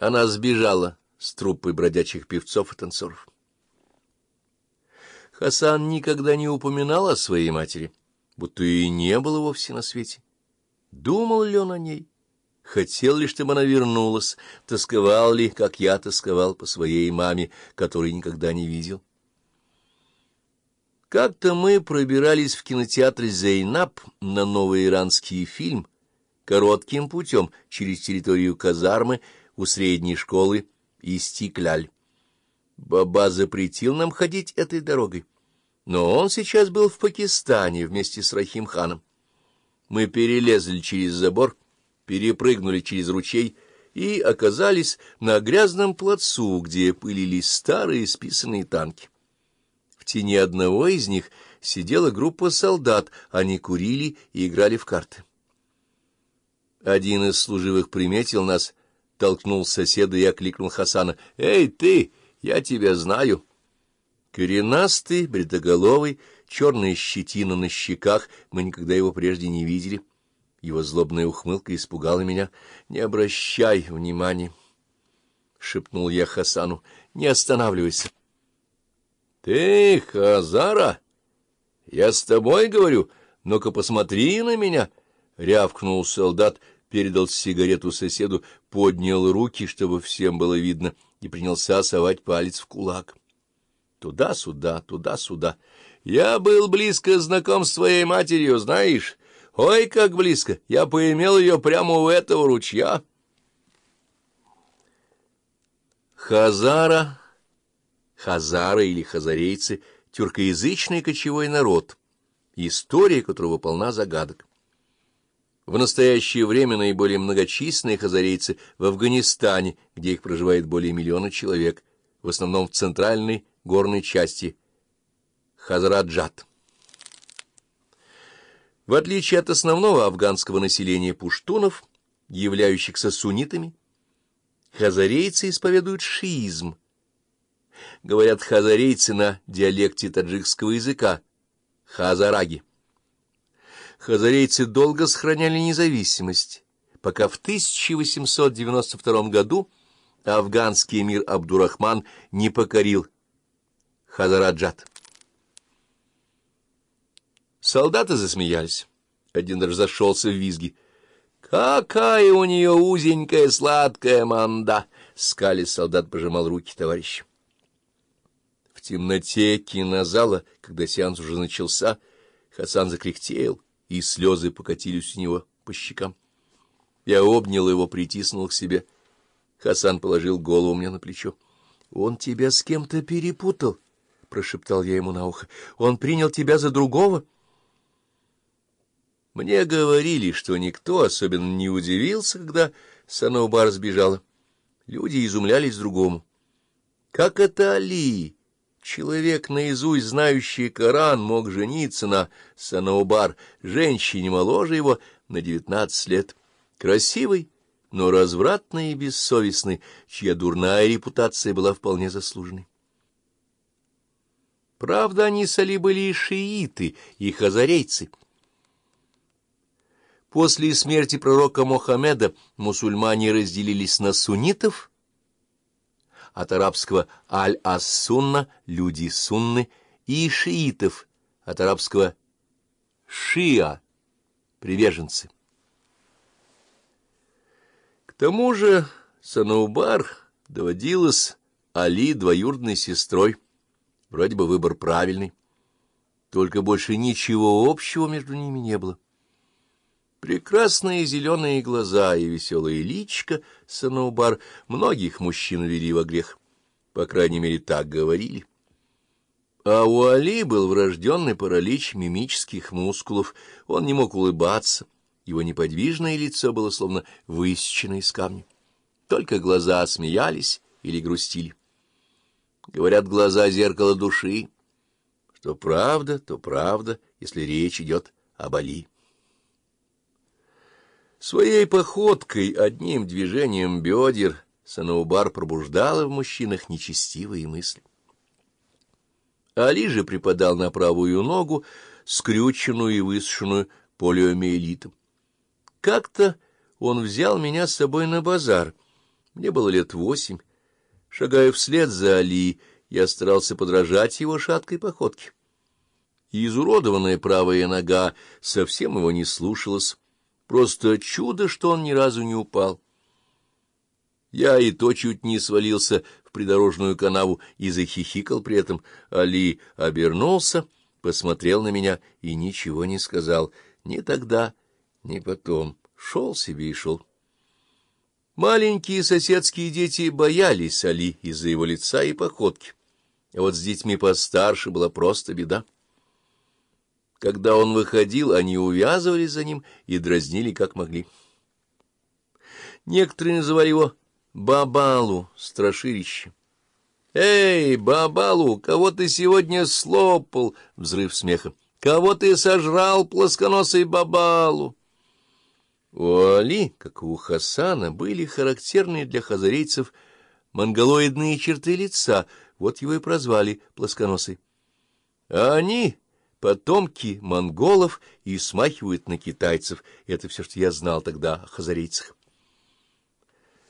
Она сбежала с труппой бродячих певцов и танцоров. Хасан никогда не упоминал о своей матери, будто и не было вовсе на свете. Думал ли он о ней? Хотел ли, чтобы она вернулась? Тосковал ли, как я тосковал по своей маме, которой никогда не видел? Как-то мы пробирались в кинотеатр «Зейнаб» на новый иранский фильм коротким путем через территорию казармы у средней школы Истикляль. Баба запретил нам ходить этой дорогой, но он сейчас был в Пакистане вместе с Рахим ханом. Мы перелезли через забор, перепрыгнули через ручей и оказались на грязном плацу, где пылились старые списанные танки. В тени одного из них сидела группа солдат, они курили и играли в карты. Один из служивых приметил нас, толкнул соседа и окликнул Хасана. «Эй, ты! Я тебя знаю!» Коренастый, бритоголовый, черная щетина на щеках, мы никогда его прежде не видели. Его злобная ухмылка испугала меня. «Не обращай внимания!» — шепнул я Хасану. «Не останавливайся!» «Ты, Хазара! Я с тобой говорю! Ну-ка посмотри на меня!» — рявкнул солдат, передал сигарету соседу, поднял руки, чтобы всем было видно, и принялся совать палец в кулак. Туда-сюда, туда-сюда. Я был близко знаком с твоей матерью, знаешь? Ой, как близко! Я поимел ее прямо у этого ручья. Хазара, хазары или хазарейцы — тюркоязычный кочевой народ, история которого полна загадок. В настоящее время наиболее многочисленные хазарейцы в Афганистане, где их проживает более миллиона человек, в основном в центральной горной части Хазараджат. В отличие от основного афганского населения пуштунов, являющихся суннитами, хазарейцы исповедуют шиизм. Говорят хазарейцы на диалекте таджикского языка — хазараги хазарейцы долго сохраняли независимость, пока в 1892 году афганский эмир Абдурахман не покорил Хазараджат. Солдаты засмеялись. Один даже зашелся в визги. «Какая у нее узенькая сладкая манда!» Скали солдат пожимал руки товарища. В темноте кинозала, когда сеанс уже начался, Хасан закряхтел и слезы покатились у него по щекам. Я обнял его, притиснул к себе. Хасан положил голову мне на плечо. — Он тебя с кем-то перепутал, — прошептал я ему на ухо. — Он принял тебя за другого? Мне говорили, что никто особенно не удивился, когда Санаубар сбежала. Люди изумлялись другому. Как это Али? Человек, наизусть знающий Коран, мог жениться на Санаубар, женщине моложе его на девятнадцать лет. Красивый, но развратный и бессовестный, чья дурная репутация была вполне заслуженной. Правда, они с были и шииты, и хазарейцы. После смерти пророка Мохаммеда мусульмане разделились на суннитов от арабского «аль-ас-сунна» — «люди сунны» и шиитов от арабского «шиа» — «приверженцы». К тому же Санаубар доводилась Али двоюродной сестрой. Вроде бы выбор правильный. Только больше ничего общего между ними не было. Прекрасные зеленые глаза и веселая личка Санаубар многих мужчин вели во грех. По крайней мере, так говорили. А у Али был врожденный паралич мимических мускулов. Он не мог улыбаться. Его неподвижное лицо было словно высечено из камня. Только глаза смеялись или грустили. Говорят, глаза — зеркало души. Что правда, то правда, если речь идет об Али. Своей походкой, одним движением бедер, Санаубар пробуждала в мужчинах нечестивые мысли. Али же припадал на правую ногу, скрюченную и высушенную полиомиелитом. Как-то он взял меня с собой на базар. Мне было лет восемь. Шагая вслед за Али, я старался подражать его шаткой походке. И изуродованная правая нога совсем его не слушалась. Просто чудо, что он ни разу не упал. Я и то чуть не свалился в придорожную канаву и захихикал при этом. Али обернулся, посмотрел на меня и ничего не сказал. Ни тогда, ни потом. Шел себе и шел. Маленькие соседские дети боялись Али из-за его лица и походки. А вот с детьми постарше была просто беда. Когда он выходил, они увязывались за ним и дразнили как могли. Некоторые называли его Бабалу, страшилище. «Эй, Бабалу, кого ты сегодня слопал?» — взрыв смеха. «Кого ты сожрал, плосконосый Бабалу?» У Али, как и у Хасана, были характерные для хазарейцев монголоидные черты лица, вот его и прозвали плосконосый. Они — потомки монголов и смахивают на китайцев, это все, что я знал тогда о хазарейцах.